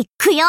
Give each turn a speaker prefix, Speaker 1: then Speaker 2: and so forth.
Speaker 1: いくよ